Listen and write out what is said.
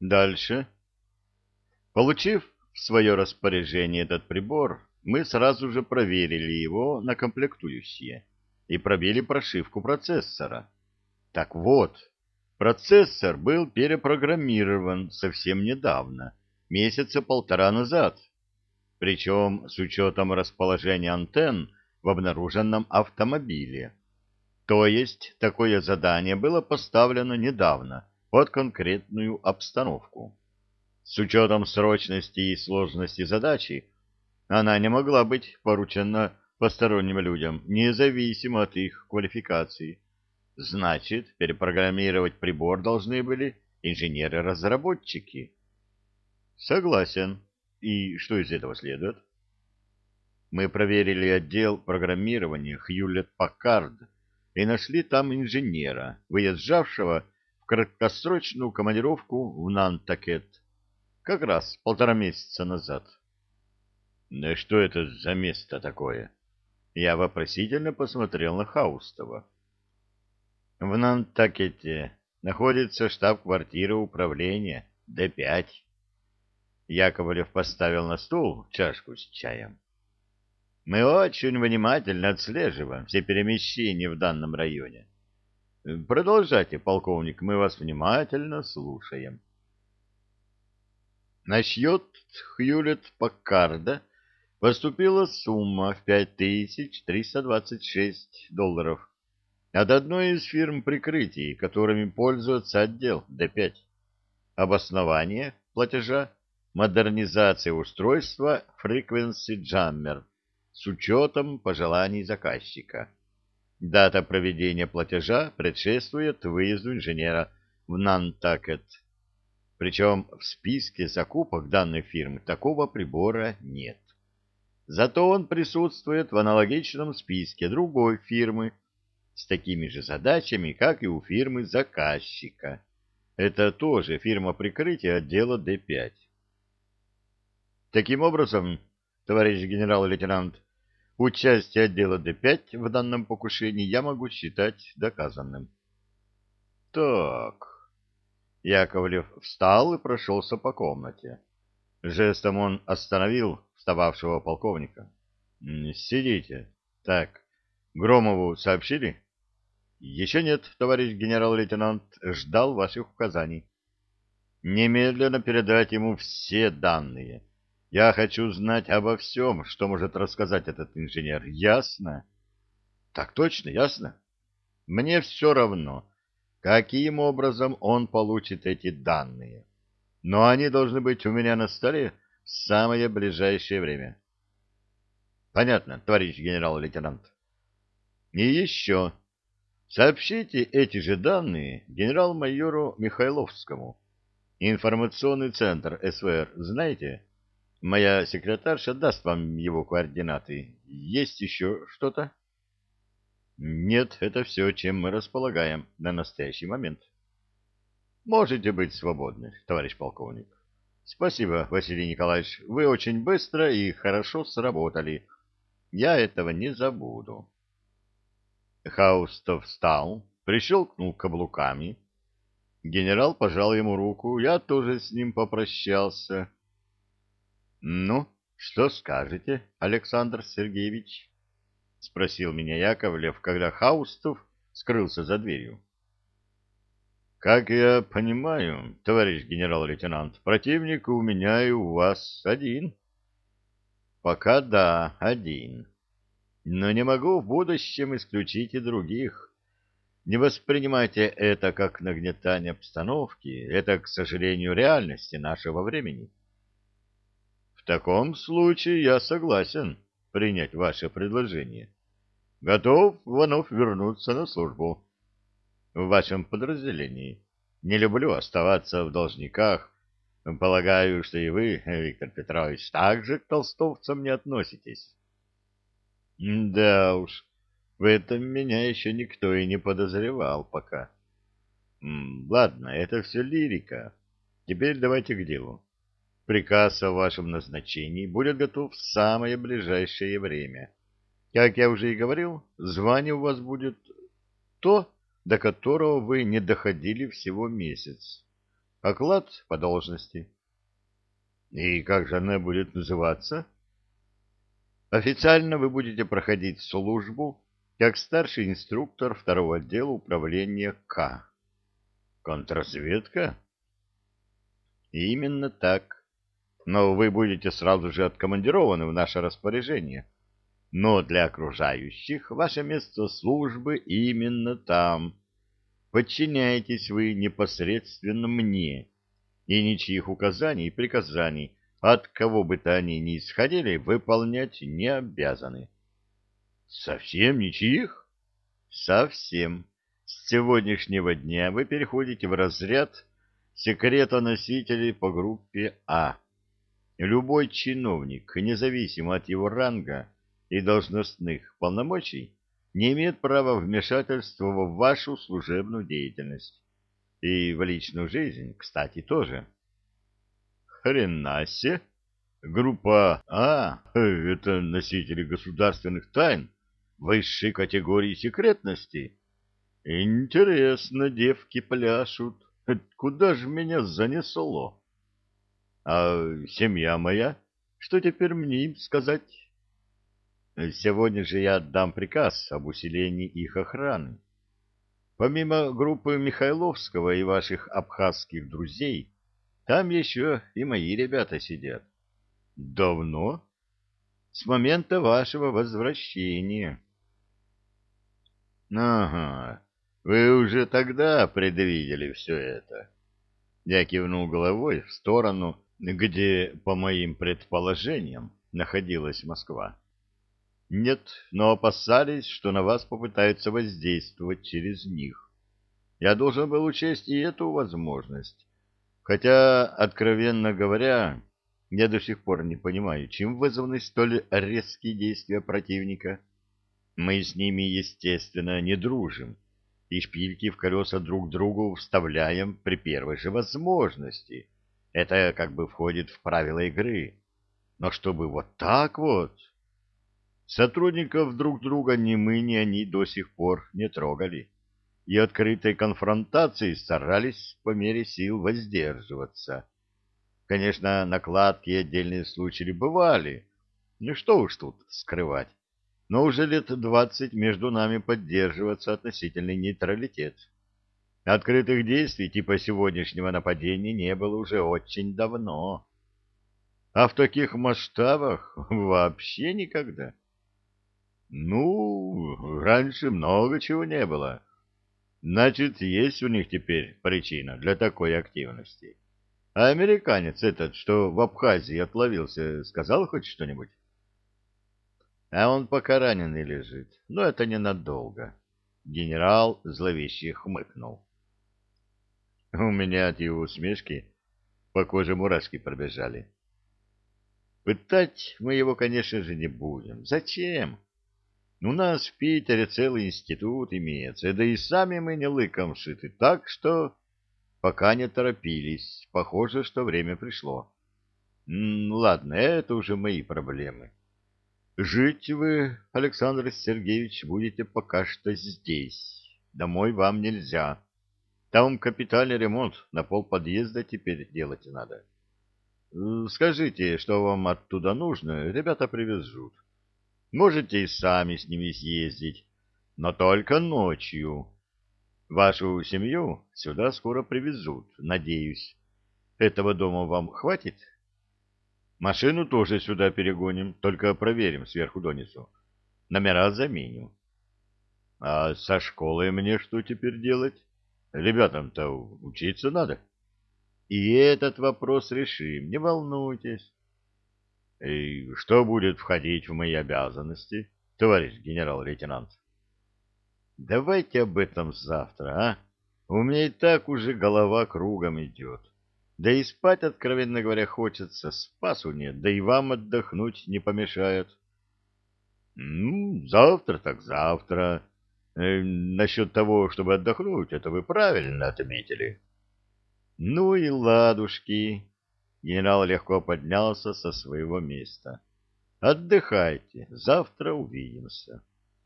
Дальше. Получив в свое распоряжение этот прибор, мы сразу же проверили его на комплектующие и пробили прошивку процессора. Так вот, процессор был перепрограммирован совсем недавно, месяца полтора назад, причем с учетом расположения антенн в обнаруженном автомобиле. То есть такое задание было поставлено недавно под конкретную обстановку. С учетом срочности и сложности задачи она не могла быть поручена посторонним людям, независимо от их квалификации. Значит, перепрограммировать прибор должны были инженеры-разработчики. Согласен. И что из этого следует? Мы проверили отдел программирования Хьюлет-Паккард и нашли там инженера, выезжавшего краткосрочную командировку в Нантакет, как раз полтора месяца назад. Да что это за место такое? Я вопросительно посмотрел на Хаустова. В Нантакете находится штаб-квартира управления Д-5. Яковлев поставил на стул чашку с чаем. Мы очень внимательно отслеживаем все перемещения в данном районе. Продолжайте, полковник, мы вас внимательно слушаем. На счет Хьюлет-Паккарда поступила сумма в 5326 долларов от одной из фирм прикрытий, которыми пользуется отдел Д5. Обоснование платежа – модернизация устройства Frequency Jammer с учетом пожеланий заказчика. Дата проведения платежа предшествует выезду инженера в Нантакет. Причем в списке закупок данной фирмы такого прибора нет. Зато он присутствует в аналогичном списке другой фирмы с такими же задачами, как и у фирмы заказчика. Это тоже фирма прикрытия отдела Д5. Таким образом, товарищ генерал-лейтенант, участие отдела Д5 в данном покушении я могу считать доказанным. Так. Яковлев встал и прошелся по комнате. Жестом он остановил встававшего полковника. «Сидите. Так, Громову сообщили?» «Еще нет, товарищ генерал-лейтенант. Ждал ваших указаний. Немедленно передать ему все данные. Я хочу знать обо всем, что может рассказать этот инженер. Ясно?» «Так точно, ясно. Мне все равно, каким образом он получит эти данные. Но они должны быть у меня на столе в самое ближайшее время. Понятно, товарищ генерал-лейтенант. И еще. Сообщите эти же данные генерал-майору Михайловскому. Информационный центр СВР, знаете? Моя секретарша даст вам его координаты. Есть еще что-то? Нет, это все, чем мы располагаем на настоящий момент. Можете быть свободны, товарищ полковник. Спасибо, Василий Николаевич. Вы очень быстро и хорошо сработали. Я этого не забуду. Хаустов встал, прищелкнул каблуками. Генерал пожал ему руку, я тоже с ним попрощался. — Ну, что скажете, Александр Сергеевич? — спросил меня Яковлев, когда Хаустов скрылся за дверью. Как я понимаю, товарищ генерал-лейтенант, противник у меня и у вас один. Пока да, один. Но не могу в будущем исключить и других. Не воспринимайте это как нагнетание обстановки, это, к сожалению, реальности нашего времени. Таком случае я согласен принять ваше предложение. Готов вновь вернуться на службу в вашем подразделении. Не люблю оставаться в должниках. Полагаю, что и вы, Виктор Петрович, также к толстовцам не относитесь. Да уж, в этом меня еще никто и не подозревал пока. Ладно, это все лирика. Теперь давайте к делу. Приказ о вашем назначении будет готов в самое ближайшее время. Как я уже и говорил, звание у вас будет то, до которого вы не доходили всего месяц. Оклад по должности. И как же она будет называться? Официально вы будете проходить службу как старший инструктор второго отдела управления К. Контрразведка? Именно так. Но вы будете сразу же откомандированы в наше распоряжение. Но для окружающих ваше место службы именно там. Подчиняйтесь вы непосредственно мне, и ничьих указаний и приказаний, от кого бы то они ни исходили, выполнять не обязаны. Совсем ничьих? Совсем. С сегодняшнего дня вы переходите в разряд секретоносителей по группе А. Любой чиновник, независимо от его ранга и должностных полномочий, не имеет права вмешательства в вашу служебную деятельность. И в личную жизнь, кстати, тоже. Хренасе! Группа А — это носители государственных тайн высшей категории секретности. Интересно, девки пляшут. Куда же меня занесло? А семья моя? Что теперь мне им сказать? Сегодня же я отдам приказ об усилении их охраны. Помимо группы Михайловского и ваших абхазских друзей, там еще и мои ребята сидят. Давно? С момента вашего возвращения. Ага, вы уже тогда предвидели все это. Я кивнул головой в сторону, где, по моим предположениям, находилась Москва. Нет, но опасались, что на вас попытаются воздействовать через них. Я должен был учесть и эту возможность. Хотя, откровенно говоря, я до сих пор не понимаю, чем вызваны столь резкие действия противника. Мы с ними, естественно, не дружим, и шпильки в колеса друг другу вставляем при первой же возможности. Это как бы входит в правила игры. Но чтобы вот так вот... Сотрудников друг друга ни мы, ни они до сих пор не трогали, и открытой конфронтации старались по мере сил воздерживаться. Конечно, накладки и отдельные случаи бывали, ну что уж тут скрывать но уже лет двадцать между нами поддерживается относительный нейтралитет. Открытых действий типа сегодняшнего нападения не было уже очень давно. А в таких масштабах вообще никогда. Ну, раньше много чего не было. Значит, есть у них теперь причина для такой активности. А американец этот, что в Абхазии отловился, сказал хоть что-нибудь? А он пока раненый лежит, но это ненадолго. Генерал зловеще хмыкнул. У меня от его усмешки по коже мурашки пробежали. Пытать мы его, конечно же, не будем. Зачем? У нас в Питере целый институт имеется, да и сами мы не лыком шиты, так что пока не торопились. Похоже, что время пришло. М ладно, это уже мои проблемы. Жить вы, Александр Сергеевич, будете пока что здесь. Домой вам нельзя. Там капитальный ремонт, на пол подъезда теперь делать надо. Скажите, что вам оттуда нужно, ребята привезут. Можете и сами с ними съездить, но только ночью. Вашу семью сюда скоро привезут, надеюсь. Этого дома вам хватит? — Машину тоже сюда перегоним, только проверим сверху донизу. Номера заменю. А со школой мне что теперь делать? Ребятам-то учиться надо. И этот вопрос решим, не волнуйтесь. И что будет входить в мои обязанности, товарищ генерал-лейтенант? Давайте об этом завтра, а? У меня и так уже голова кругом идет. Да и спать, откровенно говоря, хочется, спасу нет, да и вам отдохнуть не помешает. Ну, завтра так завтра. Э, насчет того, чтобы отдохнуть, это вы правильно отметили. Ну и ладушки. Генерал легко поднялся со своего места. Отдыхайте, завтра увидимся.